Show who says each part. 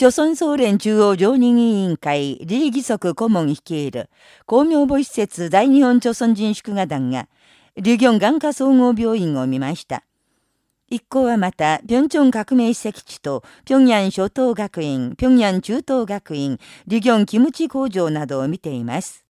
Speaker 1: 朝鮮総連中央常任委員会李義足顧問率いる公明母施設大日本朝鮮人祝賀団が、リギョン眼科総合病院を見ました。一行はまた、平壌革命史跡地と、平壌初等学院、平壌中等学院、リギョンキムチ工場などを見ています。